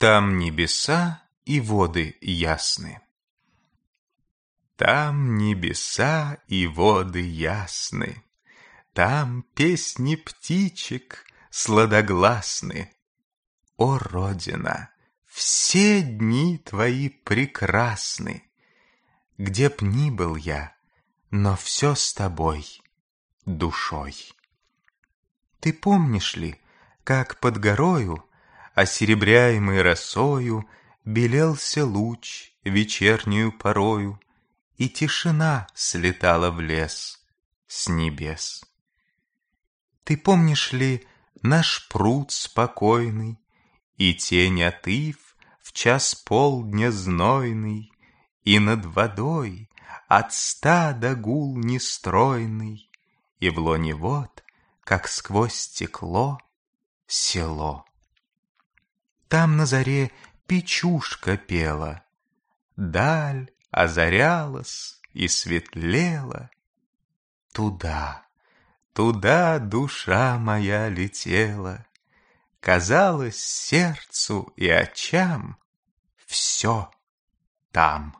Там небеса и воды ясны. Там небеса и воды ясны, Там песни птичек сладогласны. О, Родина, все дни твои прекрасны. Где б ни был я, но все с тобой, душой. Ты помнишь ли, как под горою Осеребряемый росою Белелся луч вечернюю порою, И тишина слетала в лес с небес. Ты помнишь ли наш пруд спокойный И тень от ив в час полдня знойный, И над водой от стада гул нестройный, И в лоне вод, как сквозь стекло, село. Там на заре печушка пела, Даль озарялась и светлела. Туда, туда душа моя летела, Казалось сердцу и очам Все там.